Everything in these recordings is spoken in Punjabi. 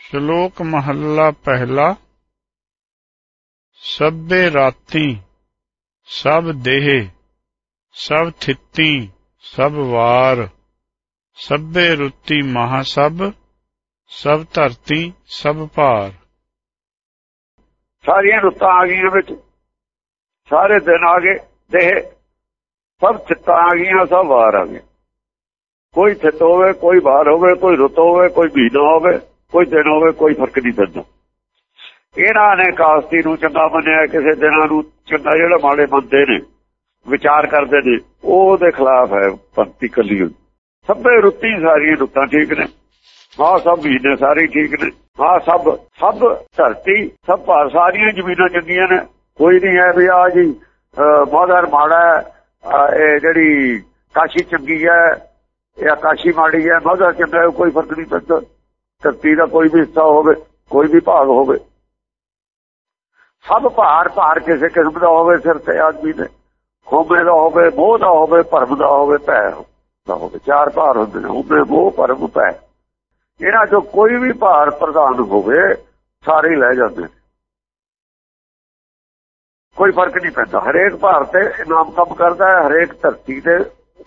ਸ਼ਲੋਕ ਮਹੱਲਾ ਪਹਿਲਾ ਸਭੇ ਰਾਤੀ ਸਭ ਦੇਹ ਸਭ ਥਿੱਤੀ ਸਭ ਵਾਰ ਸਭੇ ਰੁੱਤੀ ਮਹਾ ਸਭ ਸਭ ਧਰਤੀ ਸਭ ਭਾਰ ਸਾਰੀਆਂ ਰੁੱਤਾਂ ਆ ਗਈਆਂ ਵਿੱਚ ਸਾਰੇ ਦਿਨ ਆ ਗਏ ਦੇਹ ਸਭ ਚਿੱਤਾਂ ਆ ਗਈਆਂ ਸਭ ਵਾਰ ਆ ਗਏ ਕੋਈ ਥਿੱਤ ਹੋਵੇ ਕੋਈ ਵਾਰ ਹੋਵੇ ਕੋਈ ਰੁੱਤ ਹੋਵੇ ਕੋਈ ਮਹੀਨਾ ਹੋਵੇ ਕੋਈ ਦਿਨ ਹੋਵੇ, ਕੋਈ ਫ਼ਰਕ ਨਹੀਂ ਪੈਂਦਾ। ਇਹਨਾਂ ਨੇ ਕਾਸਤੀ ਨੂੰ ਚੰਗਾ ਮੰਨਿਆ, ਕਿਸੇ ਦਿਨਾਂ ਨੂੰ ਚੰਗਾ, ਜਿਹੜਾ ਮਾੜੇ ਮੰਨਦੇ ਨੇ, ਵਿਚਾਰ ਕਰਦੇ ਨੇ, ਉਹਦੇ ਖਿਲਾਫ ਹੈ ਪੰਕਤੀ ਕੱਲੀ ਹੋਈ। ਸਭੇ ਰੁੱਤੀ ਸਾਰੀਆਂ ਰੁੱਤਾਂ ਠੀਕ ਨੇ। ਹਾਂ ਸਭ ਮਹੀਨੇ ਸਾਰੇ ਠੀਕ ਨੇ। ਹਾਂ ਸਭ ਸਭ ਧਰਤੀ, ਸਭ ਭਾਰ, ਸਾਰੀਆਂ ਜ਼ਮੀਨਾਂ ਚੰਗੀਆਂ ਨੇ। ਕੋਈ ਨਹੀਂ ਹੈ ਵੀ ਆ ਜੀ ਮੋਦਰ ਮਾੜਾ ਇਹ ਜਿਹੜੀ ਕਾਸ਼ੀ ਚੰਗੀ ਹੈ, ਇਹ ਕਾਸ਼ੀ ਮਾੜੀ ਹੈ ਮੋਦਰ ਚੰਗਾ ਕੋਈ ਫ਼ਰਕ ਨਹੀਂ ਪੈਂਦਾ। ਧਰਤੀ ਦਾ ਕੋਈ ਵੀ ਹਿੱਸਾ ਹੋਵੇ, ਕੋਈ ਵੀ ਭਾਗ ਹੋਵੇ। ਸਭ ਭਾਰ ਭਾਰ ਕਿਸੇ ਕਿਸਮ ਦਾ ਹੋਵੇ, ਸਿਰ ਤੇ ਆਦਮੀ ਦੇ। ਖੋਬੇ ਦਾ ਹੋਵੇ, ਮੋਹ ਦਾ ਹੋਵੇ, ਭਰਮ ਦਾ ਹੋਵੇ, ਭੈ ਦਾ ਹੋਵੇ। ਚਾਰ ਭਾਰ ਹੁੰਦੇ ਨੇ ਉਹਦੇ ਮੋਹ, ਭਰਮ, ਭੈ। ਇਹਨਾਂ ਚੋਂ ਕੋਈ ਵੀ ਭਾਰ ਪ੍ਰਧਾਨ ਹੋਵੇ, ਸਾਰੇ ਲੈ ਜਾਂਦੇ ਕੋਈ ਫ਼ਰਕ ਨਹੀਂ ਪੈਂਦਾ। ਹਰੇਕ ਭਾਰ ਤੇ ਨਾਮ ਕੰਮ ਕਰਦਾ ਹੈ, ਹਰੇਕ ਧਰਤੀ ਤੇ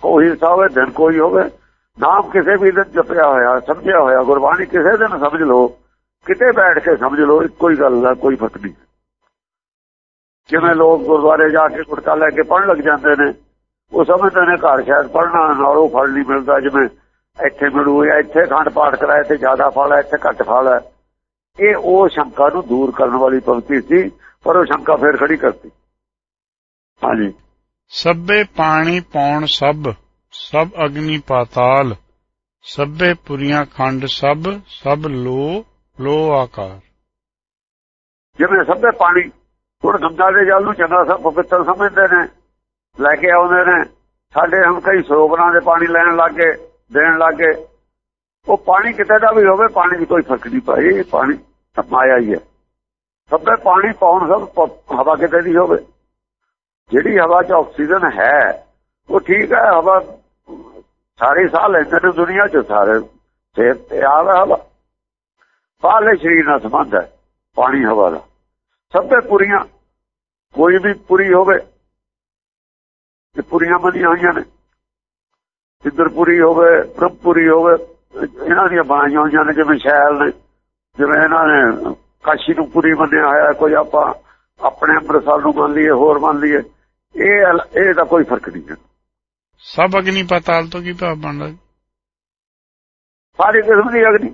ਕੋਈ ਹਿੱਸਾ ਹੋਵੇ, ਦਿਨ ਕੋਈ ਹੋਵੇ। ਨਾਮ ਕਿਸੇ ਵੀ ਦਿਨ ਜਪਿਆ ਹੋਇਆ, ਸਮਝਿਆ ਹੋਇਆ, ਗੁਰਬਾਣੀ ਕਿਸੇ ਦਿਨ ਸਮਝ ਲਓ, ਕਿਤੇ ਬੈਠ ਕੇ ਸਮਝ ਲਓ, ਇੱਕੋ ਹੀ ਗੱਲ ਦਾ ਕੋਈ ਫ਼ਰਕ ਨਹੀਂ। ਜਿਵੇਂ ਲੋਕ ਗੁਰਦੁਆਰੇ ਜਾ ਕੇ ਗੁਟਕਾ ਲੈ ਕੇ ਪੜਨ ਲੱਗ ਜਾਂਦੇ ਨੇ, ਉਹ ਸਮਝਦੇ ਨੇ ਘਰ ਸ਼ਾਇਦ ਪੜਨਾ ਨਾਲੋਂ ਫਲ ਨਹੀਂ ਮਿਲਦਾ, ਜਿਵੇਂ ਇੱਥੇ ਮਿਲੂ, ਜਾਂ ਇੱਥੇ ਖੰਡ ਪਾਠ ਕਰਾਏ ਤੇ ਜ਼ਿਆਦਾ ਫਲ ਹੈ, ਇੱਥੇ ਘੱਟ ਫਲ ਹੈ। ਇਹ ਉਹ ਸ਼ੰਕਾ ਨੂੰ ਦੂਰ ਕਰਨ ਵਾਲੀ ਪੰਕਤੀ ਸੀ, ਪਰ ਉਹ ਸ਼ੰਕਾ ਫੇਰ ਖੜੀ ਕਰਤੀ। ਹਾਂਜੀ। ਸਭੇ ਪਾਣੀ ਪਾਉਣ ਸਭ। ਸਭ ਅਗਨੀ ਪਾਤਾਲ, ਸਭੇ ਪੁਰੀਆਂ ਖੰਡ, ਸਭ ਸਭ ਲੋ ਲੋ ਆਕਾਰ। ਜਿਵੇਂ ਸਭੇ ਪਾਣੀ, ਹੁਣ ਗੰਗਾ ਦੇ ਜਲ ਨੂੰ ਚੰਗਾ ਸਭ ਪਵਿੱਤਰ ਸਮਝਦੇ ਨੇ, ਲੈ ਕੇ ਆਉਂਦੇ ਨੇ, ਸਾਡੇ ਹਮ ਕਈ ਸਰੋਵਰਾਂ ਦੇ ਪਾਣੀ ਲੈਣ ਲੱਗੇ, ਦੇਣ ਲੱਗੇ। ਉਹ ਪਾਣੀ ਕਿਤੇ ਦਾ ਵੀ ਹੋਵੇ, ਪਾਣੀ ਦੀ ਕੋਈ ਫ਼ਰਕ ਨਹੀਂ ਪਾਈ ਪਾਣੀ ਮਾਇਆ ਹੀ ਹੈ। ਸਭੇ ਪਾਣੀ ਪਾਉਣ ਸਭ ਹਵਾ ਕਿਤੇ ਦੀ ਹੋਵੇ। ਜਿਹੜੀ ਹਵਾ 'ਚ ਆਕਸੀਜਨ ਹੈ, ਉਹ ਠੀਕ ਹੈ, ਹਵਾ ਸਾਰੇ ਸਾਹ ਲੈਂਦੇ ਨੇ ਦੁਨੀਆ 'ਚ, ਸਾਰੇ ਸਿਹਤ ਤੇ ਆਵਾ ਹਵਾ ਪਾਲੇ ਸਰੀਰ ਨਾਲ ਸੰਬੰਧ ਹੈ, ਪਾਣੀ, ਹਵਾ ਦਾ। ਸਭ ਸਭੇ ਪੁਰੀਆਂ, ਕੋਈ ਵੀ ਪੁਰੀ ਹੋਵੇ ਤੇ ਪੁਰੀਆਂ ਬਣੀਆਂ ਹੋਈਆਂ ਨੇ। ਸਿੱਧਰਪੁਰੀ ਹੋਵੇ ਬ੍ਰਹਮਪੁਰੀ ਹੋਵੇ, ਇਹਨਾਂ ਦੀਆਂ ਬਣਾਈਆਂ ਹੋਈਆਂ ਨੇ, ਜਿਵੇਂ ਸ਼ੈਲ ਨੇ, ਜਿਵੇਂ ਇਹਨਾਂ ਨੇ ਕਾਸ਼ੀ ਨੂੰ ਪੁਰੀ ਮੰਨਿਆ ਹੋਇਆ, ਕੋਈ ਆਪਾਂ ਆਪਣੇ ਅੰਮ੍ਰਿਤਸਰ ਨੂੰ ਮੰਨ ਲਈਏ, ਹੋਰ ਮੰਨ ਲਈਏ, ਇਹ ਇਹ ਦਾ ਕੋਈ ਫ਼ਰਕ ਨਹੀਂ ਹੈ। ਸਭ ਅਗਨੀ ਪਤਾਲ ਤੋਂ ਕੀ ਭਾਵ ਬਣਦਾ? ਸਾਰੀ ਕਿਸਮ ਦੀ ਅਗਨੀ।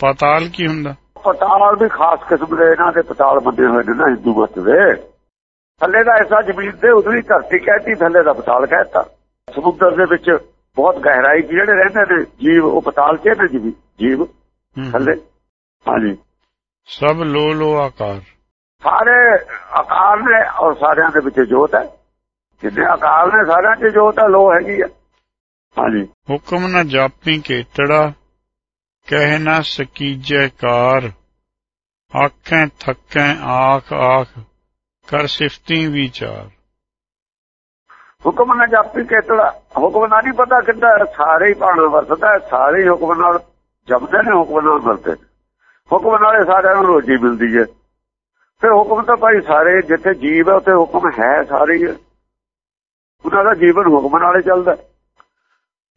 ਪਤਾਲ ਕੀ ਹੁੰਦਾ? ਪਤਾਲ ਵੀ ਖਾਸ ਕਿਸਮ ਦੇ ਇਹਨਾਂ ਦੇ ਪਤਾਲ ਬੰਦੇ ਹੋਏ ਨੇ ਨਾ ਹਿੰਦੂ ਮਤ ਦੇ। ਥੱਲੇ ਦਾ ਐਸਾ ਜ਼ਮੀਨ ਤੇ ਉਧਰੀ ਧਰਤੀ ਕਹਿਤੀ ਥੱਲੇ ਦਾ ਪਤਾਲ ਕਹਿਤਾ। ਸਮੁੰਦਰ ਦੇ ਵਿੱਚ ਬਹੁਤ ਗਹਿਰਾਈ ਜਿਹੜੇ ਰਹਿੰਦੇ ਨੇ ਜੀਵ ਉਹ ਪਤਾਲ ਚ ਨੇ ਜੀਵ ਜੀਵ ਥੱਲੇ। ਹਾਂਜੀ। ਸਭ ਲੋ ਲੋ ਆਕਾਰ। ਸਾਰੇ ਆਕਾਰ ਨੇ ਔਰ ਸਾਰਿਆਂ ਦੇ ਵਿੱਚ ਜੋਤ ਹੈ। ਜਿੰਨੇ ਆਕਾਰ ਨੇ ਸਾਰਿਆਂ 'ਚ ਜੋਤ ਹੈ ਲੋ ਹੈਗੀ ਹੈ ਹਾਂਜੀ। ਹੁਕਮ ਨਾ ਜਾਪੀ ਕੇਟੜਾ ਕਹਿ ਨਾ ਸਕੀਜੈ ਕਾਰ। ਆਖਾਂ ਥੱਕਾਂ ਆਖ ਆਖ ਕਰ ਸਿਫਤੀ ਵਿਚਾਰ। ਹੁਕਮ ਨਾਲ ਜਾਪੀ ਕੇਤੜਾ ਹੁਕਮ ਨਾਲ ਨਹੀਂ ਪਤਾ ਕਿੱਦਾਂ ਸਾਰੇ ਹੀ ਪਾਣਾ ਵਰਤਦਾ ਸਾਰੇ ਹੁਕਮ ਨਾਲ ਜਪਦੇ ਨੇ ਹੁਕਮ ਨਾਲ ਵਰਤੇ ਹੁਕਮ ਨਾਲੇ ਸਾਰਿਆਂ ਨੂੰ ਰੋਜੀ ਮਿਲਦੀ ਹੈ। ਫਿਰ ਹੁਕਮ ਤਾਂ ਭਾਈ ਸਾਰੇ ਜਿੱਥੇ ਜੀਵ ਹੈ ਉੱਥੇ ਹੁਕਮ ਹੈ ਸਾਰੇ ਹੀ। ਉਹਨਾਂ ਦਾ ਜੀਵਨ ਹੁਕਮ ਨਾਲੇ ਚੱਲਦਾ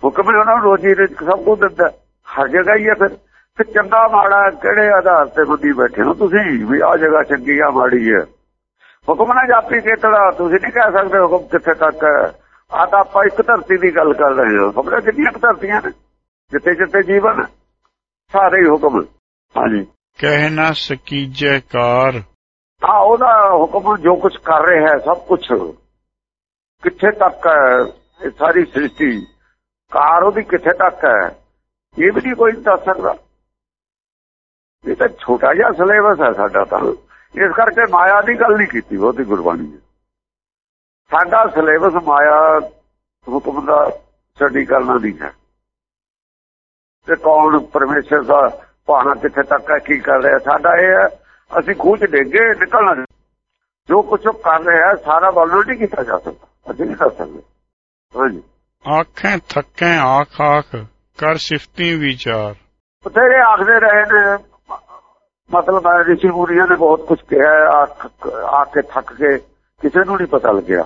ਹੁਕਮ ਨੇ ਉਹਨਾਂ ਨੂੰ ਰੋਜੀ ਸਭ ਕੁਝ ਦਿੰਦਾ ਹਰ ਜਗ੍ਹਾ ਹੀ ਹੈ ਫਿਰ। ਫਿਰ ਚੰਗਾ ਮਾੜਾ ਕਿਹੜੇ ਆਧਾਰ ਤੇ ਬੰਦੀ ਬੈਠੇ ਹੋ ਤੁਸੀਂ? ਵੀ ਆ ਜਗ੍ਹਾ ਚੰਗੀ ਆ ਮਾੜੀ ਹੈ ਹੁਕਮ ਨਾ ਜਾਪੀ ਕੇਤੜਾ ਤੁਸੀਂ ਨਹੀਂ ਕਹਿ ਸਕਦੇ ਹੁਕਮ ਕਿੱਥੇ ਤੱਕ ਆ ਤਾਂ ਆਪਾਂ ਇੱਕ ਧਰਤੀ ਦੀ ਗੱਲ ਕਰ ਰਹੇ ਹਾਂ। ਖਬਰਾਂ ਕਿੰਨੀਆਂ ਧਰਤੀਆਂ ਨੇ? ਜਿੱਥੇ ਜਿੱਥੇ ਜੀਵਨ ਸਾਰੇ ਹੁਕਮ ਹਾਂਜੀ। ਕਹਿ ਨਾ ਸਕੀਜੈ ਕਾਰ। ਆ ਉਹਦਾ ਹੁਕਮ ਜੋ ਕੁਝ ਕਰ ਰਿਹਾ ਹੈ ਸਭ ਕੁਝ ਕਿੱਥੇ ਤੱਕ ਹੈ ਇਹ ਸਾਰੀ ਸ੍ਰਿਸ਼ਟੀ? ਕਾਰ ਉਹਦੀ ਕਿੱਥੇ ਤੱਕ ਹੈ? ਇਹ ਵੀ ਨਹੀਂ ਕੋਈ ਦੱਸ ਸਕਦਾ। ਇਹ ਤਾਂ ਛੋਟਾ ਜਿਹਾ ਸਿਲੇਬਸ ਹੈ ਸਾਡਾ ਤਾਂ। ਇਸ ਕਰਕੇ ਮਾਇਆ ਦੀ ਗੱਲ ਨਹੀਂ ਕੀਤੀ ਬਹੁਤੀ ਗੁਰਬਾਣੀ ਨੇ। ਸਾਡਾ ਸਿਲੇਬਸ ਮਾਇਆ ਹੁਕਮ ਦਾ ਸਟੱਡੀ ਕਰਨਾ ਦੀ ਹੈ। ਤੇ ਕੌਣ ਪਰਮੇਸ਼ਰ ਦਾ ਪਾਣਾ ਕਿੱਥੇ ਤੱਕ ਹੈ, ਕੀ ਕਰ ਰਿਹਾ? ਸਾਡਾ ਇਹ ਹੈ, ਅਸੀਂ ਖੂਹ ਚ ਡੇਗੇ ਨਿਕਲਣਾ ਜੋ ਕੁਝ ਕਰ ਰਿਹਾ ਸਾਰਾ ਵਰਣਨ ਨਹੀਂ ਕੀਤਾ ਜਾ ਸਕਦਾ। ਅਸੀਂ ਨਹੀਂ ਕਰ ਸਕਦੇ। ਹਾਂਜੀ। ਆਖਾਂ ਥੱਕਾਂ ਆਖ ਆਖ ਕਰ ਸਿਫਤੀ ਵਿਚਾਰ। ਬਥੇਰੇ ਆਖਦੇ ਰਹੇ ਨੇ। ਮਤਲਬ ਹੈ ਰਿਸ਼ੀ ਮੁਨੀਆਂ ਨੇ ਬਹੁਤ ਕੁਝ ਕਿਹਾ ਆ ਕੇ ਥੱਕ ਕੇ ਕਿਸੇ ਨੂੰ ਨਹੀਂ ਪਤਾ ਲੱਗਿਆ।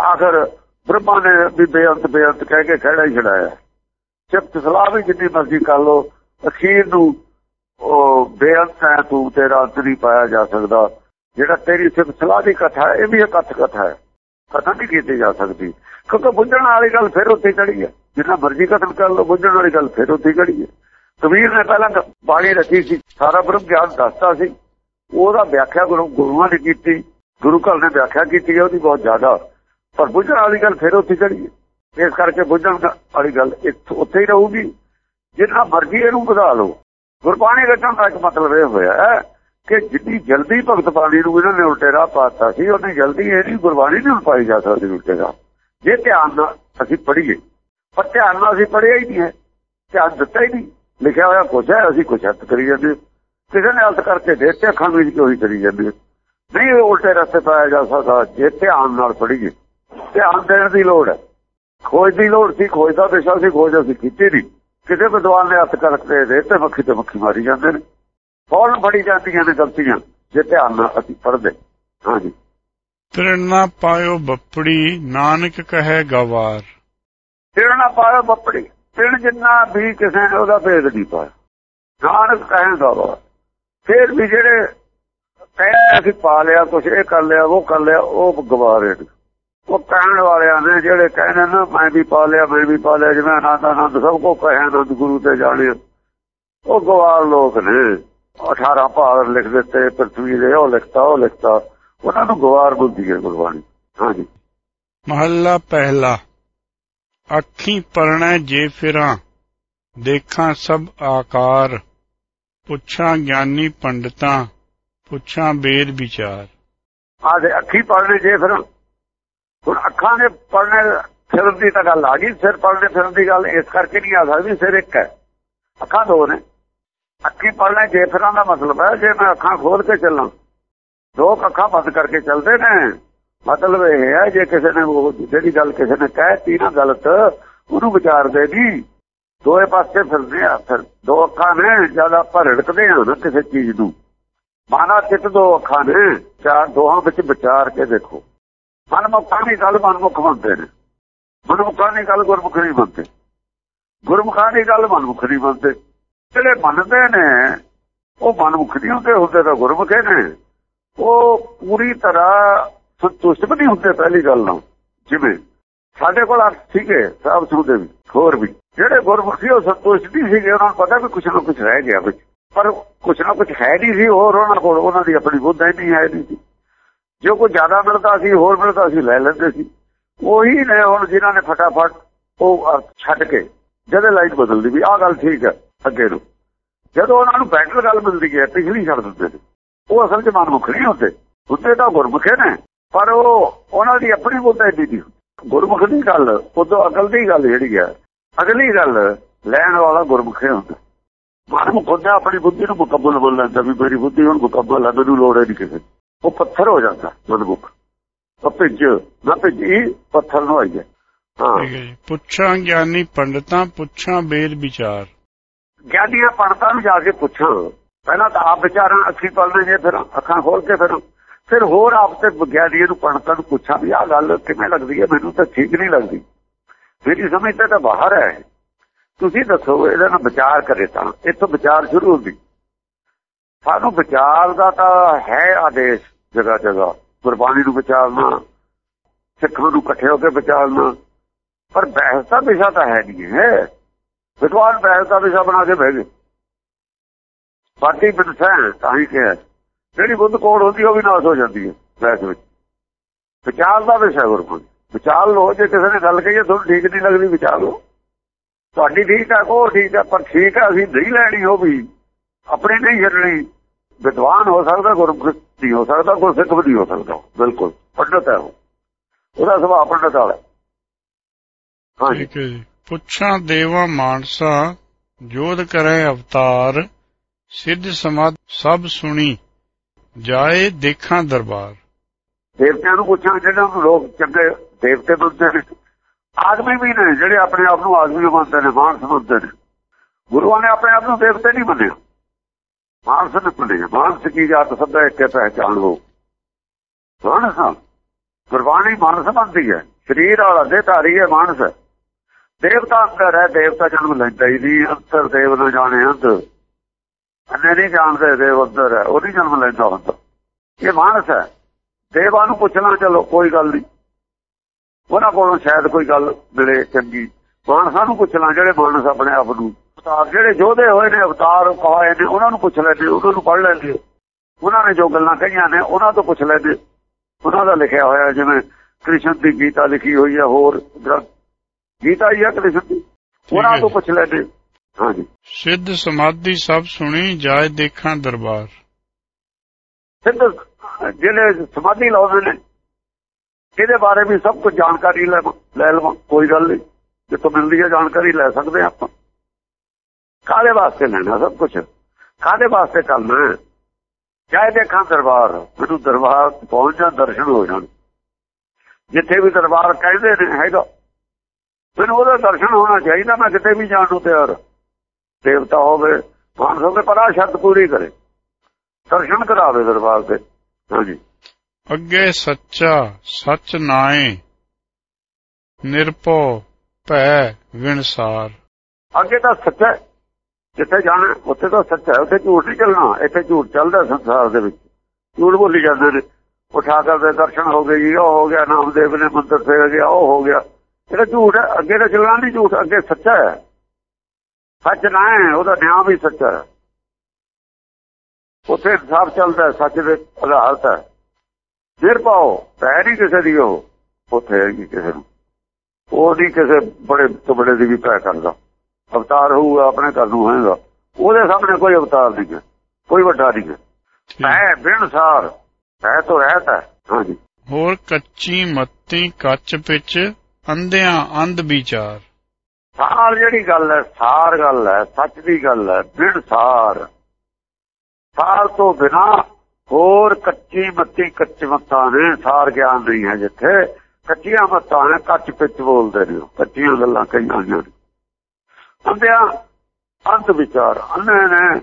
ਆਖਰ ਬ੍ਰਹਮਾ ਨੇ ਵੀ ਬੇਅੰਤ ਬੇਅੰਤ ਕਹਿ ਕੇ ਖੜਾ ਹੀ ਛੜਾਇਆ ਸਿਫਤ ਸਲਾਹ ਵੀ ਜਿੰਨੀ ਮਰਜ਼ੀ ਕਰ ਲੋ ਅਖੀਰ ਨੂੰ ਉਹ ਬੇਅੰਤ ਹੈ ਤੂੰ ਤੇਰਾ ਅੰਤ ਨਹੀਂ ਪਾਇਆ ਜਾ ਸਕਦਾ। ਜਿਹੜਾ ਤੇਰੀ ਸਿਫਤ ਸਲਾਹ ਦੀ ਕਥਾ ਇਹ ਵੀ ਇੱਕ ਕਥਾ ਹੈ। ਕਥਾ ਨਹੀਂ ਕੀਤੀ ਜਾ ਸਕਦੀ। ਕਿਉਂਕਿ ਬੁੱਝਣ ਵਾਲੀ ਗੱਲ ਫਿਰ ਉੱਥੇ ਚੜੀ ਹੈ ਜਿੰਨਾ ਮਰਜ਼ੀ ਕਤਲ ਕਰ ਲੋ ਬੁੱਝਣ ਵਾਲੀ ਗੱਲ ਫਿਰ ਉੱਥੇ ਚੜੀ ਹੈ ਕਬੀਰ ਨੇ ਪਹਿਲਾਂ ਬਾਣੀ ਰਚੀ ਸੀ, ਸਾਰਾ ਬ੍ਰਹਮ ਗਿਆਨ ਦੱਸਦਾ ਸੀ। ਉਹਦਾ ਵਿਆਖਿਆ ਗੁਰੂ ਗੁਰੂਆਂ ਨੇ ਕੀਤੀ, ਗੁਰੂ ਘਰ ਨੇ ਵਿਆਖਿਆ ਕੀਤੀ ਉਹਦੀ ਬਹੁਤ ਜ਼ਿਆਦਾ। ਪਰ ਬੁੱਝਣ ਵਾਲੀ ਗੱਲ ਫਿਰ ਉੱਥੇ ਚੜੀ ਹੈ ਇਸ ਕਰਕੇ ਬੁੱਝਣ ਵਾਲੀ ਗੱਲ ਉੱਥੇ ਹੀ ਰਹੂਗੀ। ਜਿੰਨਾ ਮਰਜ਼ੀ ਇਹਨੂੰ ਵਧਾ ਲਓ। ਗੁਰਬਾਣੀ ਰਚਣ ਦਾ ਇੱਕ ਮਤਲਬ ਇਹ ਹੋਇਆ ਕਿ ਜਿੰਨੀ ਜਲਦੀ ਭਗਤ ਬਾਣੀ ਨੂੰ ਇਹਨਾਂ ਨੇ ਉਲਟੇ ਰਾਹ ਪਾਤਾ ਸੀ, ਉਹਨੇ ਜਲਦੀ ਇਹਦੀ ਗੁਰਬਾਣੀ ਨਹੀਂ ਪਾਈ ਜਾ ਸਕਦੀ ਉਲਟੇ ਰਾਹ। ਜੇ ਧਿਆਨ ਨਾਲ ਅਸੀਂ ਪੜ੍ਹੀਏ, ਪਰ ਧਿਆਨ ਨਾਲ ਅਸੀਂ ਪੜ੍ਹਿਆ ਹੀ ਨਹੀਂ ਹੈ, ਧਿਆਨ ਦਿੱਤਾ ਹੀ ਨਹੀਂ। ਲਿਖਿਆ ਹੋਇਆ ਕੁਝ ਹੈ, ਅਸੀਂ ਕੁਝ ਹੱਥ ਕਰੀ ਜਾਂਦੇ ਕਿਸੇ ਨੇ ਅਰਥ ਕਰਕੇ ਦੇਤੇ ਅੱਖਾਂ ਵਿੱਚ ਕੋਈ ਕਰੀ ਜਾਂਦੇ ਨਹੀਂ ਉਲਟੇ ਰਸਤੇ ਪਾਇਆ ਜਾ ਸਕਦਾ, ਜੇ ਧਿਆਨ ਨਾਲ ਪੜ੍ਹੀਏ। ਧਿਆਨ ਦੇਣ ਦੀ ਲੋੜ ਹੈ। ਖੋਜ ਦੀ ਲੋੜ ਸੀ, ਖੋਜ ਦਾ ਵਿਸ਼ਾ ਸੀ, ਖੋਜ ਅਸੀਂ ਕੀਤੀ ਨਹੀਂ। ਕਿਸੇ ਵਿਦਵਾਨ ਨੇ ਅਰਥ ਕਰਕੇ ਦੇ ਮੱਖੀ ਤੇ ਮੱਖੀ ਮਾਰੀ ਜਾਂਦੇ ਨੇ। ਫੌਰਨ ਫੜੀ ਜਾਂਦੀਆਂ ਨੇ ਗਲਤੀਆਂ? ਜੇ ਧਿਆਨ ਨਾਲ ਅਸੀਂ ਪੜ੍ਹਦੇ। ਹਾਂਜੀ। ਤਿਰਨਾ ਪਾਇਓ ਬੱਪੜੀ ਨਾਨਕ ਕਹੇ ਗਵਾਰ। ਤਿਰਨਾ ਪਾਇਓ ਬੱਪੜੀ। ਤਿਣ ਜਿੰਨਾ ਵੀ ਕਿਸੇ ਨੇ ਉਹਦਾ ਭੇਦ ਨਹੀਂ ਪਾਇਆ। ਨਾਨਕ ਕਹੇ ਗਵਾਰ। ਫਿਰ ਵੀ ਜਿਹੜੇ ਕਹਿੰਦੇ ਅਸੀਂ ਪਾ ਲਿਆ ਕੁਛ ਇਹ ਕਰ ਲਿਆ ਉਹ ਕਰ ਲਿਆ ਉਹ ਗਵਾਰੇ ਉਹ ਕਹਿਣ ਵਾਲਿਆਂ ਨੇ ਜਿਹੜੇ ਕਹਿੰਦੇ ਨੇ ਮੈਂ ਵੀ ਪਾ ਲਿਆ ਮੈਂ ਵੀ ਪਾ ਲਿਆ ਜਿਵੇਂ ਆਨੰਦ ਆਨੰਦ ਸਭ ਕੋ ਕਹੇ ਆਨੰਦ ਗੁਰੂ ਤੇ ਜਾਣੇ ਉਹ ਗਵਾਰ ਲੋਕ ਨੇ। 18 ਭਾਗ ਲਿਖ ਦਿੱਤੇ ਪ੍ਰਥਵੀ ਦੇ ਉਹ ਲਿਖਤਾ ਉਹ ਲਿਖਤਾ। ਉਹਨਾਂ ਨੂੰ ਗਵਾਰ ਬੁੱਧੀ ਹੈ ਗੁਰਬਾਣੀ। ਹਾਂਜੀ। ਮਹੱਲਾ ਪਹਿਲਾ। ਅੱਖੀ ਪਰਣੈ ਜੇ ਫਿਰਾਂ ਦੇਖਾਂ ਸਭ ਆਕਾਰ। ਪੁੱਛਾਂ ਗਿਆਨੀ ਪੰਡਤਾਂ ਪੁੱਛਾਂ ਬੇਦ ਵਿਚਾਰ। ਆ ਦੇ ਅੱਖੀ ਪੜਨੇ ਜੇ ਫਿਰਾਂ। ਹੁਣ ਅੱਖਾਂ ਦੇ ਪੜਨੇ ਫਿਰਨ ਦੀ ਤਾਂ ਗੱਲ ਆ ਗਈ। ਸਿਰ ਪੜਨੇ ਫਿਰਨ ਦੀ ਗੱਲ ਇਸ ਕਰਕੇ ਨਹੀਂ ਆ ਸਕਦੀ ਸਿਰ ਇੱਕ ਹੈ। ਅੱਖਾਂ ਦੋ ਨੇ। ਅੱਖੀ ਪੜਨੇ ਜੇ ਫਿਰਾਂ ਦਾ ਮਤਲਬ ਹੈ, ਜੇ ਮੈਂ ਅੱਖਾਂ ਖੋਲ ਕੇ ਚੱਲਾਂ। ਦੋ ਅੱਖਾਂ ਬੰਦ ਕਰਕੇ ਚੱਲਦੇ ਨੇ। ਮਤਲਬ ਇਹ ਹੈ, ਜੇ ਕਿਸੇ ਨੇ ਉਹ ਜਿਹੜੀ ਗੱਲ ਕਿਸੇ ਨੇ ਕਹਿਤੀ ਨਾ ਗਲਤ, ਉਹਨੂੰ ਵਿਚਾਰਦੇ ਨਹੀਂ। ਦੋਏ ਪਾਸੇ ਫਿਰਦੇ ਆ, ਫਿਰ ਦੋ ਅੱਖਾਂ ਨੇ ਜ਼ਿਆਦਾ ਭਰੜਕਦੇ ਆ ਨਾ ਕਿਸੇ ਚੀਜ਼ ਨੂੰ। ਮਾਨਾ ਚਿੱਤ ਦੋ ਅੱਖਾਂ ਨੇ, ਚਾਰ ਦੋਹਾਂ ਵਿੱਚ ਵਿਚਾਰ ਕੇ ਦੇਖੋ। ਮਨਮੁਖਾਂ ਦੀ ਗੱਲ ਮਨਮੁਖ ਬੰਦੇ ਨੇ। ਮਨਮੁਖਾਂ ਦੀ ਗੱਲ ਗੁਰਮੁਖ ਨਹੀਂ ਬੰਦੇ ਗੁਰਮੁਖਾਂ ਦੀ ਗੱਲ ਮਨਮੁਖ ਨਹੀਂ ਬੰਦੇ ਜਿਹੜੇ ਮੰਨਦੇ ਨੇ, ਉਹ ਮਨਮੁਖ ਨਹੀਂ ਹੁੰਦੇ ਹੁੰਦੇ ਤਾਂ ਗੁਰਮੁਖੇ ਨੇ। ਉਹ ਪੂਰੀ ਤਰ੍ਹਾਂ ਸੰਤੁਸ਼ਟ ਵੀ ਨਹੀਂ ਹੁੰਦੇ, ਪਹਿਲੀ ਗੱਲ ਨਾਲ ਜਿਵੇਂ ਸਾਡੇ ਕੋਲ ਠੀਕ ਹੈ ਸ਼ੁਰੂ ਦੇ ਵੀ ਹੋਰ ਵੀ। ਜਿਹੜੇ ਗੁਰਮੁਖੀ ਉਹ ਸੰਤੁਸ਼ਟ ਨਹੀਂ ਸੀਗੇ, ਉਹਨਾਂ ਨੂੰ ਪਤਾ ਵੀ ਕੁਝ ਨਾ ਕੁਝ ਰਹਿ ਗਿਆ ਵਿੱਚ। ਪਰ ਕੁਝ ਨਾ ਕੁਝ ਹੈ ਨਹੀਂ ਸੀ, ਹੋਰ ਉਹਨਾਂ ਕੋਲ, ਉਹਨਾਂ ਦੀ ਆਪਣੀ ਬੁੱਧ ਹੀ ਨਹੀਂ ਹੈ ਨਹੀਂ ਸੀ ਜੋ ਕੋਈ ਜ਼ਿਆਦਾ ਮਿਲਦਾ ਸੀ, ਹੋਰ ਮਿਲਦਾ ਸੀ, ਲੈ ਲੈਂਦੇ ਸੀ। ਉਹੀ ਨੇ ਹੁਣ ਜਿਨ੍ਹਾਂ ਨੇ ਫਟਾਫਟ ਉਹ ਛੱਡ ਕੇ ਜਦੇ ਲਾਈਟ ਬਦਲਦੀ ਵੀ, ਆਹ ਗੱਲ ਠੀਕ ਹੈ। ਅੱਗੇ ਨੂੰ। ਜਦੋਂ ਉਹਨਾਂ ਨੂੰ ਬੈਟਰ ਗੱਲ ਮਿਲਦੀ ਹੈ, ਪਿਛਲੀ ਛੱਡ ਦਿੰਦੇ ਨੇ ਉਹ ਅਸਲ 'ਚ ਮਨਮੁਖ ਨਹੀਂ ਹੁੰਦੇ। ਹੁੰਦੇ ਤਾਂ ਗੁਰਮੁਖੇ ਨੇ, ਪਰ ਉਹ ਉਹਨਾਂ ਦੀ ਆਪਣੀ ਬੁੱਧ ਐਡੀ ਦੀ ਗੁਰਮੁਖ ਦੀ ਗੱਲ ਉਦੋਂ ਅਕਲ ਦੀ ਗੱਲ ਜਿਹੜੀ ਹੈ, ਅਗਲੀ ਗੱਲ, ਲੈਣ ਵਾਲਾ ਗੁਰਮੁਖੇ ਹੁੰਦਾ। ਮਨਮੁਖ ਹੁੰਦਾ, ਆਪਣੀ ਬੁੱਧੀ ਨੂੰ ਮੁਕੱਬਲ ਬੋਲ ਲੈਂਦਾ ਵੀ, ਮੇਰੀ ਬੁੱਧੀ ਹੁਣ ਮੁਕੱਬਲ ਹੈ ਮੈਨੂੰ ਲੋੜ ਨਹੀਂ ਕਿਸੇ ਉਹ ਪੱਥਰ ਹੋ ਜਾਂਦਾ ਮਨਮੁਖ ਉਹ ਨਾ ਭਿੱਜੀ, ਪੱਥਰ ਨੂੰ ਆਈ ਪੁੱਛਾਂ ਗਿਆਨੀ ਪੰਡਤਾਂ, ਪੁੱਛਾਂ ਬੇਦ ਵਿਚਾਰ। ਗਿਆਨੀਆਂ ਪੰਡਤਾਂ ਨੂੰ ਜਾ ਕੇ ਪੁੱਛਾਂ। ਪਹਿਲਾਂ ਤਾਂ ਆਪ ਵਿਚਾਰਾਂ ਅੱਖੀ ਪਲਦੇ ਜੇ ਫਿਰ ਅੱਖਾਂ ਖੋਲ ਕੇ ਫਿਰ ਫਿਰ ਹੋਰ ਆਪ ਤੇ ਵਿਗਿਆਨੀਆਂ ਨੂੰ ਪੰਡਤਾਂ ਨੂੰ ਪੁੱਛਾਂ ਵੀ ਆਹ ਗੱਲ ਕਿਵੇਂ ਲੱਗਦੀ ਹੈ, ਮੈਨੂੰ ਤਾਂ ਠੀਕ ਨਹੀਂ ਲੱਗਦੀ। ਮੇਰੀ ਸਮਝ ਤਾਂ ਬਾਹਰ ਹੈ। ਤੁਸੀਂ ਦੱਸੋ, ਇਹਦਾ ਨਾਲ ਵਿਚਾਰ ਕਰੇ ਤਾਂ। ਇੱਥੋਂ ਵਿਚਾਰ ਸ਼ੁਰੂ ਹੁੰਦੀ। ਸਾਨੂੰ ਵਿਚਾਰ ਦਾ ਤਾਂ ਹੈ ਆਦੇਸ਼ ਜਗਾ ਜਗਾ ਗੁਰਬਾਣੀ ਨੂੰ ਵਿਚਾਰਨਾ, ਸਿੱਖਾਂ ਨੂੰ ਇਕੱਠੇ ਹੋ ਕੇ ਵਿਚਾਰਨਾ। ਪਰ ਬਹਿਸ ਦਾ ਵਿਸ਼ਾ ਤਾਂ ਹੈ ਨਹੀਂ, ਹੈ। ਵਿਦਵਾਨ ਬਹਿਸ ਦਾ ਵਿਸ਼ਾ ਬਣਾ ਕੇ ਬਹਿ ਗਏ। ਬਾਕੀ ਬਿਨਸੈਂ ਤਾਂ ਹੀ ਕਿਹਾ। ਜਿਹੜੀ ਬੁੱਧ ਕੋਲ ਹੁੰਦੀ, ਉਹ ਵੀ ਨਾਸ ਹੋ ਜਾਂਦੀ ਹੈ ਬਹਿਸ ਵਿੱਚ। ਵਿਚਾਰ ਦਾ ਵਿਸ਼ਾ ਗੁਰਬਾਣੀ ਵਿਚਾਰ ਲੋ ਜੇ ਕਿਸੇ ਨੇ ਗੱਲ ਕਹੀ ਤੁਹਾਨੂੰ ਠੀਕ ਨਹੀਂ ਲੱਗਦੀ ਵਿਚਾਰ ਲੋ ਤੁਹਾਡੀ ਠੀਕ ਹੈ ਉਹ ਠੀਕ ਹੈ ਪਰ ਠੀਕ ਹੈ ਅਸੀਂ ਨਹੀਂ ਲੈਣੀ ਉਹ ਵੀ। ਆਪਣੀ ਨਹੀਂ ਛੱਡਣੀ। ਵਿਦਵਾਨ ਹੋ ਸਕਦਾ, ਗੁਰਮੁਖ ਨਹੀਂ ਹੋ ਸਕਦਾ, ਗੁਰਸਿੱਖ ਵੀ ਨਹੀਂ ਹੋ ਸਕਦਾ। ਬਿਲਕੁਲ, ਪੰਡਤ ਹੈ ਉਹ। ਉਹਦਾ ਸੁਭਾਅ ਪੰਡਤ ਵਾਲਾ ਹਾਂਜੀ। ਪੁੱਛਾਂ ਦੇਵਾ ਮਾਨਸਾ, ਜੋਧ ਕਰੇ ਅਵਤਾਰ, ਸਿੱਧ ਸਮਾਦ ਸਭ ਸੁਣੀ, ਜਾਏ ਦੇਖਾਂ ਦਰਬਾਰ। ਦੇਵਤਿਆਂ ਨੂੰ ਪੁੱਛਾਂ ਜਿਹੜਾ ਲੋਕ ਚੰਗੇ ਦੇਵਤੇ ਬੰਦੇ ਨੇ, ਆਦਮੀ ਵੀ ਨੇ ਜਿਹੜੇ ਆਪਣੇ ਆਪ ਨੂੰ ਆਦਮੀ ਮੰਨਦੇ ਨੇ, ਮਾਨਸ ਮੰਨਦੇ ਨੇ। ਗੁਰੂਆਂ ਨੇ ਆਪਣੇ ਆਪ ਨੂੰ ਦੇਵਤੇ ਨਹੀਂ ਮੰਨਿਆ। ਮਾਨਸ ਨੇ ਭੁੱਲੇ ਮਾਨਸ ਕੀ ਜਾਤ ਸਦਾ ਇੱਕੇ ਪਹਿਚਾਨ ਹੋ ਮਾਨਸ ਗੁਰਬਾਣੀ ਮਾਨਸ ਮੰਨਦੀ ਹੈ। ਸਰੀਰ ਵਾਲਾ ਦੇ ਧਾਰੀ ਹੈ, ਮਾਨਸ ਦੇਵਤਾ ਅੰਦਰ ਹੈ, ਦੇਵਤਾ ਜਨਮ ਲੈਂਦਾ ਹੀ ਨਹੀਂ ਅੰਤਰ ਦੇਵ ਨੂੰ ਜਾਣੇ ਅੰਤ ਅੰਨੇ ਨਹੀਂ ਜਾਣਦੇ ਦੇਵ ਅੰਦਰ ਹੈ, ਉਹ ਨਹੀਂ ਜਨਮ ਲੈਂਦਾ ਹੁੰਦਾ। ਇਹ ਮਾਨਸ ਹੈ। ਦੇਵਾਂ ਨੂੰ ਪੁੱਛਣਾ, ਚਲੋ ਕੋਈ ਗੱਲ ਨਹੀਂ। ਉਹਨਾਂ ਕੋਲੋਂ ਸ਼ਾਇਦ ਕੋਈ ਗੱਲ ਮਿਲੇ ਚੰਗੀ। ਮਾਨਸਾਂ ਨੂੰ ਪੁੱਛਣਾ, ਜਿਹੜੇ ਮਾਨਸ ਆਪਣੇ ਆਪ ਨੂੰ। ਅਵਤਾਰ ਜਿਹੜੇ ਜੋਧੇ ਹੋਏ ਨੇ, ਅਵਤਾਰ ਕਹਾਏ ਨੇ, ਉਹਨਾਂ ਨੂੰ ਪੁੱਛ ਲੈਂਦੇ, ਉਹਨਾਂ ਨੂੰ ਪੜ੍ਹ ਲੈਂਦੇ। ਉਹਨਾਂ ਨੇ ਜੋ ਗੱਲਾਂ ਕਹੀਆਂ ਨੇ, ਉਹਨਾਂ ਤੋਂ ਪੁੱਛ ਲੈਂਦੇ। ਉਹਨਾਂ ਦਾ ਲਿਖਿਆ ਹੋਇਆ, ਜਿਵੇਂ ਕ੍ਰਿਸ਼ਨ ਦੀ ਗੀਤਾ ਲਿਖੀ ਹੋਈ ਹੈ, ਹੋਰ ਗ੍ਰੰਥ ਗੀਤਾ ਹੀ ਹੈ ਕ੍ਰਿਸ਼ਨ ਦੀ ਉਹਨਾਂ ਤੋਂ ਪੁੱਛ ਲੈਂਦੇ ਹਾਂਜੀ ਸਿੱਧ ਸਮਾਧੀ ਸਭ ਸੁਣੀ ਜਾਏ ਦੇਖਾਂ ਦਰਬਾਰ। ਸਿੱਧ ਜਿਹੜੇ ਸਮਾਧੀ ਲਾਉਂਦੇ ਨੇ ਇਹਦੇ ਬਾਰੇ ਵੀ ਸਭ ਕੁਝ ਜਾਣਕਾਰੀ ਲੈ ਲੈ ਲਵਾਂ ਕੋਈ ਗੱਲ ਨਹੀਂ। ਜਿੱਥੋਂ ਮਿਲਦੀ ਹੈ ਜਾਣਕਾਰੀ ਲੈ ਸਕਦੇ ਆਪਾਂ। ਕਾਹਦੇ ਵਾਸਤੇ ਲੈਣਾ ਸਭ ਕੁਝ? ਕਾਹਦੇ ਵਾਸਤੇ ਕਰਨਾ? ਚਾਹੇ ਦੇਖਾਂ ਦਰਬਾਰ ਮੈਨੂੰ ਦਰਬਾਰ ਪਹੁੰਚ ਦਰਸ਼ਨ ਹੋ ਜਾਣ। ਜਿੱਥੇ ਵੀ ਦਰਬਾਰ ਕਹਿੰਦੇ ਨੇ ਹੈਗਾ ਮੈਨੂੰ ਉਹਦਾ ਦਰਸ਼ਨ ਹੋਣਾ ਚਾਹੀਦਾ ਮੈਂ ਕਿਤੇ ਵੀ ਜਾਣ ਨੂੰ ਤਿਆਰ ਦੇਵਤਾ ਹੋਵੇ ਮਾਨਸ ਹੋਵੇ ਪਰਾ ਸ਼ਰਤ ਪੂਰੀ ਕਰੇ। ਦਰਸ਼ਨ ਕਰਾਵੇ ਦਰਬਾਰ ਤੇ। ਹਾਂਜੀ। ਅੱਗੇ ਸੱਚਾ ਸੱਚ ਨਾਏ ਨਿਰਭਉ ਭੈ ਵਿਣਸਾਰ ਅੱਗੇ ਤਾਂ ਸੱਚਾ। ਜਿੱਥੇ ਜਾਣਾ ਉੱਥੇ ਤਾਂ ਸੱਚਾ ਉੱਥੇ ਝੂਠ ਨਹੀਂ ਚੱਲਣਾ। ਇੱਥੇ ਝੂਠ ਚੱਲਦਾ ਸੰਸਾਰ ਦੇ ਵਿੱਚ। ਝੂਠ ਬੋਲੀ ਜਾਂਦੇ ਨੇ। ਉਠਾ ਕਰਦੇ ਦਰਸ਼ਨ ਹੋ ਗਏ ਜੀ ਉਹ ਹੋ ਗਿਆ ਨਾਮਦੇਵ ਨੇ ਮੰਦਰ ਫੇਰ ਗਿਆ ਉਹ ਹੋ ਗਿਆ। ਇਹਦਾ ਝੂਠ ਹੈ ਅੱਗੇ ਤਾਂ ਚੱਲਣਾ ਨਹੀਂ ਝੂਠ ਅੱਗੇ ਸੱਚਾ ਹੈ। ਸੱਚ ਨਾ ਹੈ ਉਹਦਾ ਨਿਆਂ ਵੀ ਸੱਚਾ ਹੈ। ਉੱਥੇ ਇਨਸਾਫ ਚੱਲਦਾ ਹੈ, ਸੱਚ ਦੇ ਆਧਾਰਤ ਹੈ ਫਿਰ ਪਾਓ ਪੈ ਨਹੀਂ ਕਿਸੇ ਦੀ ਉਹ ਉੱਥੇ ਹੈਗੀ ਕਿਸੇ ਨੂੰ। ਉਹ ਨਹੀਂ ਕਿਸੇ ਬੜੇ ਤੋਂ ਬੜੇ ਦੀ ਵੀ ਪੈ ਕਰਦਾ। ਅਵਤਾਰ ਹੋਊਗਾ ਆਪਣੇ ਘਰ ਨੂੰ ਹੋਏਗਾ। ਉਹਦੇ ਸਾਹਮਣੇ ਕੋਈ ਅਵਤਾਰ ਨਹੀਂ ਹੈ ਕੋਈ ਵੱਡਾ ਨਹੀਂ ਹੈ। ਪੈ ਬਿਨਸਾਰ ਪੈ ਤੋਂ ਰਹਿਤਾ ਹੈ। ਹਾਂਜੀ। ਹੋਰ ਕੱਚੀ ਮੱਤੀ ਕੱਚ ਵਿੱਚ ਅੰਧਿਆਂ ਅੰਧ ਵਿਚਾਰ। ਸਾਰ ਜਿਹੜੀ ਗੱਲ ਹੈ ਸਾਰ ਗੱਲ ਹੈ ਸੱਚ ਦੀ ਗੱਲ ਹੈ ਬਿਨਸਾਰ ਸਾਰ। ਤੋਂ ਬਿਨਾ ਹੋਰ ਕੱਚੀ ਮੱਤੀ ਕੱਚ ਮੱਤਾਂ ਨੇ ਸਾਰ ਗਿਆਨ ਨਹੀਂ ਹੈ ਜਿੱਥੇ। ਕੱਚੀਆਂ ਮੱਤਾਂ ਨੇ ਕੱਚ ਪਿੱਚ ਬੋਲਦੇ ਨੇ ਉਹ, ਕੱਚੀਆਂ ਗੱਲਾਂ ਕਈਆਂ ਨੇ। ਅੰਧਿਆਂ ਅੰਤ ਵਿਚਾਰ ਅੰਨੇ ਨੇ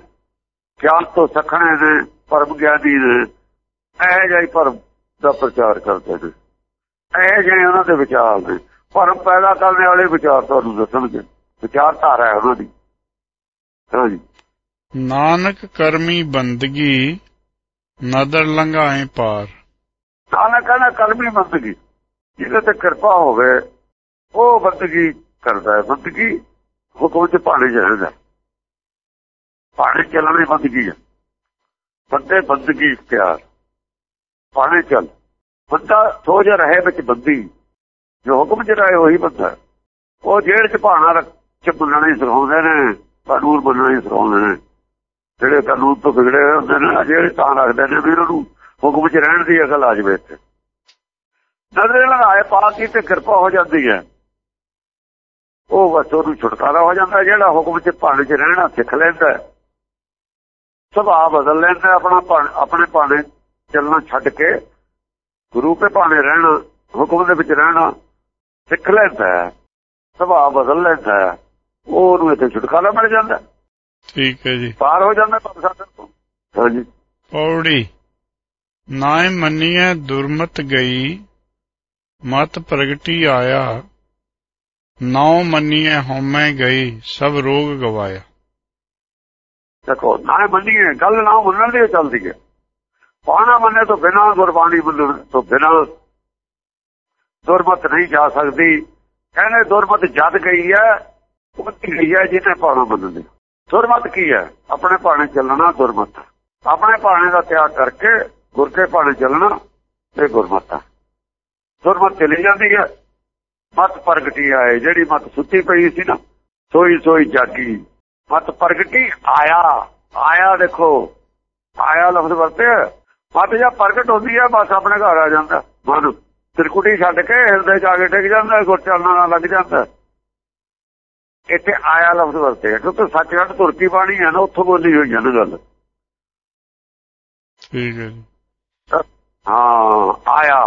ਗਿਆਨ ਤੋਂ ਸਖਣੇ ਨੇ ਪਰਮ ਗਿਆਨੀ ਨੇ ਇਹ ਜਿਹੀ ਪਰਮ ਦਾ ਪ੍ਰਚਾਰ ਕਰਦੇ ਨੇ। ਇਹ ਜਿਹੇ ਉਹਨਾਂ ਦੇ ਵਿਚਾਰ ਨੇ। ਪਰਮ ਪੈਦਾ ਕਰਨ ਵਾਲੇ ਵਿਚਾਰ ਤੁਹਾਨੂੰ ਦੱਸਣਗੇ। ਵਿਚਾਰ ਧਾਰਾ ਹੈ ਉਹਨਾਂ ਦੀ। ਹਾਂਜੀ ਨਾਨਕ ਕਰਮੀ ਬੰਦਗੀ ਨਦਰ ਲੰਘਾਏ ਪਾਰ। ਨਾਨਕ ਕਹਿੰਦਾ ਕਲਮੀ ਬੰਦਗੀ ਜਿਹਦੇ ਤੇ ਕਿਰਪਾ ਹੋਵੇ ਉਹ ਬੰਦਗੀ ਕਰਦਾ ਹੈ। ਬੰਦਗੀ ਹੁਕਮ ਚ ਪਾਣੀ ਜਾਂਦਾ ਪਾਣੀ ਚੱਲਣੀ ਬੰਦਗੀ ਹੈ। ਬੰਦੇ ਬੰਦਗੀ ਇਖਤਿਆਰ ਪਾਣੀ ਚੱਲ। ਬੰਦਾ ਸੋਚ ਰਹੇ ਵਿੱਚ ਬੰਦੀ। ਜੋ ਹੁਕਮ ਚ ਰਹੇ ਉਹੀ ਬੰਦਾ। ਉਹ ਜੇਲ੍ਹ ਚ ਭਾਣਾ ਰੱਖ ਚ ਮੰਨਣਾ ਹੀ ਸਿਖਾਉਂਦੇ ਨੇ, ਕਾਨੂੰਨ ਮੰਨਣਾ ਹੀ ਸਿਖਾਉਂਦੇ ਨੇ। ਜਿਹੜੇ ਕਾਨੂੰਨ ਤੋਂ ਵਿਗੜੇ ਹੁੰਦੇ ਨੇ ਜਿਹੜੇ ਤਾਂ ਰੱਖਦੇ ਨੇ ਵੀ ਉਹਨਾਂ ਨੂੰ ਹੁਕਮ ਚ ਰਹਿਣ ਦੀ ਅਕਲ ਆ ਜਾਵੇ ਇੱਥੇ। ਨਜ਼ਰੇ ਲਗਾਏ ਪਾ ਕੇ ਤੇ ਕਿਰਪਾ ਹੋ ਜਾਂਦੀ ਹੈ। ਉਹ ਬਸ ਉਹਨੂੰ ਛੁਟਕਾਰਾ ਹੋ ਜਾਂਦਾ, ਜਿਹੜਾ ਹੁਕਮ ਚ ਭਾਣੇ ਚ ਰਹਿਣਾ ਸਿੱਖ ਲੈਂਦਾ ਸੁਭਾਅ ਬਦਲ ਲੈਂਦਾ ਆਪਣਾ ਭਾਣ- ਆਪਣੇ ਭਾਣੇ ਚੱਲਣਾ ਛੱਡ ਕੇ, ਗੁਰੂ ਕੇ ਭਾਣੇ ਰਹਿਣਾ, ਹੁਕਮ ਦੇ ਵਿੱਚ ਰਹਿਣਾ। ਸਿੱਖ ਲੈਂਦਾ। ਸੁਭਾਅ ਬਦਲ ਲੈਂਦਾ। ਉਹ ਉਹਨੂੰ ਇੱਥੇ ਛੁਟਕਾਰਾ ਮਿਲ ਜਾਂਦਾ। ਠੀਕ ਹੈ ਜੀ ਪਾਰ ਹੋ ਜਾਂਦਾ ਪਰ ਸਾਧਨ ਤੋਂ ਹਾਂਜੀ ਪੌੜੀ ਨਾਏ ਮੰਨੀਐ ਦੁਰਮਤ ਗਈ ਮਤ ਪ੍ਰਗਟੀ ਆਇਆ ਨਾਉ ਮੰਨੀਐ ਹਉਮੈ ਗਈ ਸਭ ਰੋਗ ਗਵਾਇਆ ਦੇਖੋ ਨਾ ਮੰਨੀਏ ਗੱਲ ਨਾ ਮੰਨਣ ਦੀ ਚੱਲਦੀ ਹੈ ਪਾਣਾ ਮੰਨੇ ਤੋਂ ਬਿਨਾਂ ਗੁਰਬਾਣੀ ਮੰਨਣ ਤੋਂ ਬਿਨਾਂ ਦੁਰਮਤ ਨਹੀਂ ਜਾ ਸਕਦੀ। ਕਹਿੰਦੇ ਦੁਰਮਤ ਜਦ ਗਈ ਹੈ, ਉਹ ਗਈ ਹੈ ਜਿਹਨੇ ਭਾਣਾ ਮੰਨਦੇ ਦੁਰਮਤ ਕੀ ਹੈ? ਆਪਣੇ ਭਾਣੇ ਚੱਲਣਾ ਦੁਰਮਤ। ਆਪਣੇ ਭਾਣੇ ਦਾ ਤਿਆਗ ਕਰਕੇ ਗੁਰ ਕੇ ਪਾਣੇ ਚੱਲਣਾ ਇਹ ਗੁਰਮਤ ਹੈ। ਦੁਰਮਤ ਚਲੀ ਜਾਂਦੀ ਹੈ। ਮਤ ਪ੍ਰਗਟੀ ਆਏ। ਜਿਹੜੀ ਮਤ ਸੁੱਤੀ ਪਈ ਸੀ ਨਾ, ਸੋਈ ਸੋਈ ਜਾਗੀ। ਮਤ ਪ੍ਰਗਟੀ ਆਇਆ। ਆਇਆ ਦੇਖੋ, ਆਇਆ ਲਫ਼ਜ਼ ਵਰਤਿਆ। ਮਤ ਜਾਂ ਪ੍ਰਗਟ ਹੁੰਦੀ ਹੈ, ਬਸ ਆਪਣੇ ਘਰ ਆ ਜਾਂਦਾ। ਮਨ ਤਿਰਕੁਟੀ ਛੱਡ ਕੇ ਹਿਰਦੇ ਚ ਆ ਕੇ ਟਿਕ ਜਾਂਦਾ ਗੁਰ ਚਰਨਾਂ ਨਾਲ ਲੱਗ ਜਾਂਦਾ। ਇੱਥੇ ਆਇਆ ਲਫ਼ਜ਼ ਵਰਤਿਆ ਕਿਉਂਕਿ ਸੱਚਖੰਡ ਤੁਰਕੀ ਬਾਣੀ ਹੈ ਨਾ ਉੱਥੋਂ ਬੋਲੀ ਹੋਈ ਹੈ ਨਾ ਗੱਲ। ਠੀਕ ਹੈ ਹਾਂ ਆਇਆ।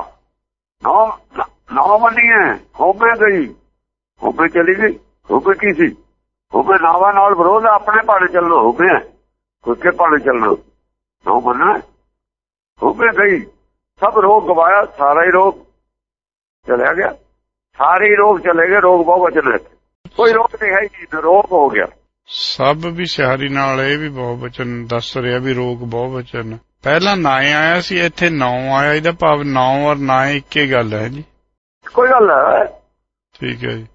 ਨੌ ਨੌ ਮੰਨੀਏ ਹੋਵੇ ਗਈ। ਹੋਵੇ ਚਲੀ ਗਈ। ਹੋਵੇ ਕੀ ਸੀ? ਹੋਵੇ ਨਾਵਾ ਨਾਲ ਵਿਰੋਧ ਆਪਣੇ ਪਾੜੇ ਚੱਲਣਾ ਹੋਵੇ ਕੁੱਕੇ ਪਾਣੀ ਚੱਲਣਾ। ਨਾ ਮੰਨਣਾ ਹੁਕਮੇ ਗਈ। ਸਭ ਰੋਗ ਗਵਾਇਆ ਸਾਰਾ ਹੀ ਰੋਗ। ਚਲਿਆ ਗਿਆ। ਸਾਰੇ ਰੋਗ ਚਲੇ ਗਏ ਰੋਗ ਬਹੁਤ ਬਚਨ ਹੈ ਕੋਈ ਰੋਗ ਨਹੀਂ ਹੈ ਜੀ ਰੋਗ ਹੋ ਗਿਆ। ਸਭ ਵੀ ਸਿਹਾਰੀ ਨਾਲ ਇਹ ਵੀ ਬਹੁਤ ਬਚਨ ਦੱਸ ਰਿਹਾ ਵੀ ਰੋਗ ਬਹੁਤ ਬਚਨ। ਪਹਿਲਾਂ ਨਾ ਆਇਆ ਸੀ ਇੱਥੇ ਨੌ ਆਇਆ ਇਹਦਾ ਭਾਵ ਨੌ ਔਰ ਨਾ ਇੱਕੇ ਗੱਲ ਹੈ ਜੀ। ਕੋਈ ਗੱਲ ਹੈ ਠੀਕ ਹੈ ਜੀ।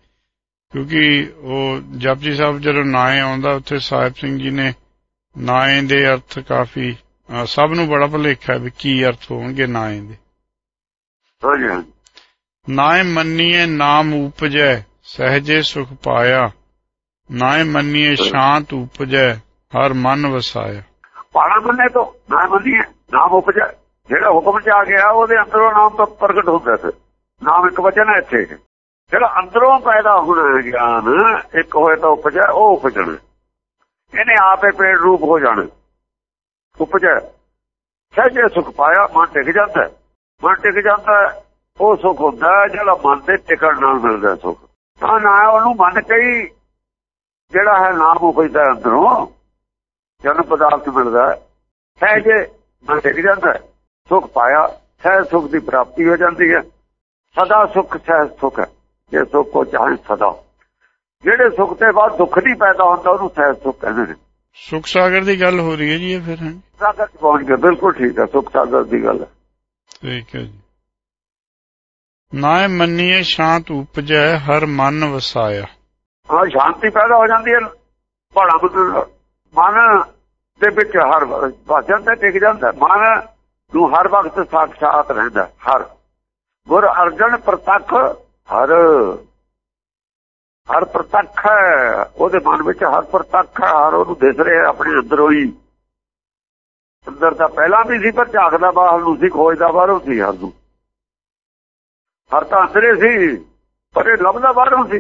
ਕਿਉਂਕਿ ਉਹ ਜਪਜੀ ਸਾਹਿਬ ਜਦੋਂ ਨਾਏ ਆਉਂਦਾ ਉੱਥੇ ਸਾਹਿਬ ਸਿੰਘ ਜੀ ਨੇ ਨਾਏ ਦੇ ਅਰਥ ਕਾਫੀ ਸਭ ਨੂੰ ਬੜਾ ਭੁਲੇਖਾ ਵੀ ਕੀ ਅਰਥ ਹੋਣਗੇ ਨਾਏ ਦੇ। ਹਾਂਜੀ। ਨਾਏ ਮੰਨੀਏ ਨਾਮ ਉਪਜੈ, ਸਹਜੇ ਸੁਖ ਪਾਇਆ। ਨਾਏ ਮੰਨੀਏ ਸ਼ਾਂਤ ਉਪਜੈ, ਹਰ ਮਨ ਵਸਾਇਆ। ਪਾਣਾ ਮੰਨੇ ਤੋਂ ਨਾ ਮੰਨੀਏ ਨਾਮ ਉਪਜਾ। ਜਿਹੜਾ ਹੁਕਮ ਚ ਆ ਗਿਆ, ਉਹਦੇ ਅੰਦਰੋਂ ਨਾਮ ਤਾਂ ਪ੍ਰਗਟ ਹੁੰਦਾ ਸੀ। ਨਾਮ ਇੱਕ ਵਚਨ ਹੈ ਇੱਥੇ। ਜਿਹੜਾ ਅੰਦਰੋਂ ਪੈਦਾ ਹੋਣਾ ਗਿਆਨ, ਇੱਕ ਹੋਏ ਤਾਂ ਉਪਜੈ, ਉਹ ਉਪਜਣਾ। ਇਹਨੇ ਆਪੇ ਪੇੜ ਰੂਪ ਹੋ ਜਾਣਾ। ਉਪਜੈ। ਸਹਿਜੇ ਸੁਖ ਪਾਇਆ, ਮਨ ਟਿਕ ਜਾਂਦਾ। ਮਨ ਟਿਕ ਜਾਂਦਾ ਉਹ ਸੁਖ ਹੁੰਦਾ ਜਿਹੜਾ ਮਨ ਤੇ ਟਿਕਣ ਨਾਲ ਮਿਲਦਾ ਸੁਖ। ਤਾਂ ਨਾ ਉਹਨੂੰ ਮੰਨ ਕੇ ਹੀ ਜਿਹੜਾ ਹੈ ਨਾਮ ਉਪਜਦਾ ਅੰਦਰੋਂ ਜਨ ਪਦਾਰਥ ਮਿਲਦਾ ਹੈ। ਸਹਿਜੇ ਮਨ ਟਿਕ ਜਾਂਦਾ। ਸੁਖ ਪਾਇਆ ਸਹਿਜ ਸੁਖ ਦੀ ਪ੍ਰਾਪਤੀ ਹੋ ਜਾਂਦੀ ਹੈ। ਸਦਾ ਸੁਖ ਸਹਿਜ ਸੁਖ ਹੈ। ਜੇ ਸੁਖ ਕੋ ਚਾਹੇ ਸਦਾ। ਜਿਹੜੇ ਸੁਖ ਤੇ ਬਾਅਦ ਦੁੱਖ ਨਹੀਂ ਪੈਦਾ ਹੁੰਦਾ ਉਹਨੂੰ ਸਹਿਜ ਸੁਖ ਕਹਿੰਦੇ ਨੇ। ਸੁਖ ਸਾਗਰ ਦੀ ਗੱਲ ਹੋ ਰਹੀ ਹੈ ਜੀ ਇਹ ਫਿਰ ਹੈ? ਸਾਗਰ ਪਹੁੰਚ ਗਏ ਬਿਲਕੁਲ ਠੀਕ ਹੈ ਸੁਖ ਸਾਗਰ ਦੀ ਗੱਲ ਹੈ। ਠੀਕ ਹੈ ਜੀ। ਨਾਏ ਮੰਨੀਏ ਸ਼ਾਂਤ ਉਪਜੈ, ਹਰ ਮਨ ਵਸਾਇਆ। ਹਾਂ, ਸ਼ਾਂਤੀ ਪੈਦਾ ਹੋ ਜਾਂਦੀ ਹੈ। ਬੜਾ ਮਨ ਦੇ ਵਿੱਚ ਹਰ ਵਸ ਜਾਂਦਾ, ਟਿਕ ਜਾਂਦਾ। ਮਨ ਨੂੰ ਹਰ ਵਕਤ ਸਾਖਸ਼ਾਤ ਰਹਿੰਦਾ, ਹਰ। ਗੁਰ ਅਰਜਨ ਪ੍ਰਤੱਖ, ਹਰ। ਹਰ ਪ੍ਰਤੱਖ ਹੈ। ਉਹਦੇ ਮਨ ਵਿੱਚ ਹਰ ਪ੍ਰਤੱਖ ਹਰ ਉਹਨੂੰ ਦਿਸ ਰਿਹਾ ਆਪਣੇ ਅੰਦਰੋਂ ਹੀ। ਅੰਦਰ ਤਾਂ ਪਹਿਲਾਂ ਵੀ ਸੀ, ਪਰ ਝਾਕਦਾ ਬਾਹਰ ਨੂੰ ਸੀ, ਖੋਜਦਾ ਬਾਹਰੋਂ ਸੀ ਹਰ ਨੂੰ। ਹਰ ਤਾਂ ਅੰਦਰੇ ਸੀ ਪਰ ਇਹ ਲੱਭਦਾ ਬਾਹਰੋਂ ਸੀ।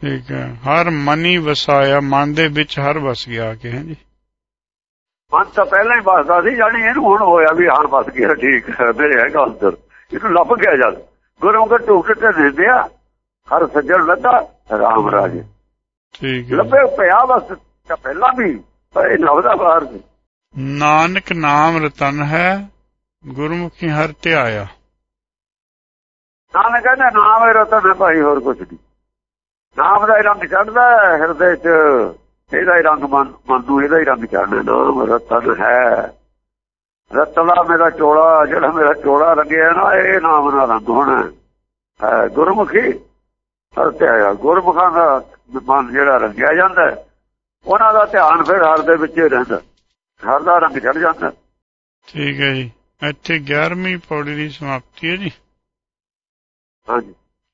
ਠੀਕ ਹੈ। ਹਰ ਮਨੀ ਵਸਾਇਆ ਮਨ ਦੇ ਵਿੱਚ ਹਰ ਵਸ ਗਿਆ ਕਿ ਹੈ ਜੀ? ਮਨ ਤਾਂ ਪਹਿਲਾਂ ਹੀ ਵਸਦਾ ਸੀ ਜਾਣੀ ਇਹਨੂੰ ਹੁਣ ਹੋਇਆ ਵੀ ਹਾਂ ਵਸ ਗਿਆ ਠੀਕ ਹੈ ਮੇਰੇ ਹੈਗਾ ਅੰਦਰ। ਇਹਨੂੰ ਲੱਭ ਗਿਆ ਜਦ। ਗੁਰੂ ਅੰਗਦ ਟੁਕੜੇ ਤੇ ਦਿੰਦੇ ਆ ਹਰ ਸੱਜਣ ਲੱਗਾ ਰਾਮ ਰਾਜ। ਠੀਕ ਹੈ। ਲੱਭੇ ਪਿਆ ਬਸ ਤਾਂ ਪਹਿਲਾਂ ਵੀ ਪਰ ਇਹ ਲੱਭਦਾ ਬਾਹਰ ਸੀ। ਨਾਨਕ ਨਾਮ ਰਤਨ ਹੈ ਗੁਰਮੁਖੀ ਹਰ ਧਿਆਇਆ। ਨਾਨਕ ਕਹਿੰਦਾ ਨਾਮ ਹੈ ਰਤਨ ਭਾਈ ਹੋਰ ਕੁਝ ਨਹੀਂ। ਨਾਮ ਦਾ ਰੰਗ ਚੜਦਾ ਹਿਰਦੇ 'ਚ ਇਹਦਾ ਹੀ ਰੰਗ ਮਨ ਨੂੰ ਇਹਦਾ ਹੀ ਰੰਗ ਚੜਨਾ ਨਾਮ ਰਤਨ ਹੈ। ਰਤਨਾ ਮੇਰਾ ਚੋਲਾ ਜਿਹੜਾ ਮੇਰਾ ਚੋਲਾ ਲੱਗਿਆ ਨਾ ਇਹ ਨਾਮ ਨਾਲ ਰੰਗ ਹੋਣਾ ਹੈ। ਗੁਰਮੁਖੀ ਹਰ ਗੁਰਮੁਖਾਂ ਦਾ ਮਨ ਜਿਹੜਾ ਰੰਗਿਆ ਜਾਂਦਾ ਹੈ, ਉਹਨਾਂ ਦਾ ਧਿਆਨ ਫਿਰ ਹਰ ਦੇ ਵਿੱਚ ਹੀ ਰਹਿੰਦਾ ਹਰ ਦਾ ਰੰਗ ਚੜ ਜਾਂਦਾ ਠੀਕ ਹੈ ਜੀ। ਇੱਥੇ 11ਵੀਂ ਪੌੜੀ ਦੀ ਸਮਾਪਤੀ ਹੈ ਜੀ। ਹਾਂਜੀ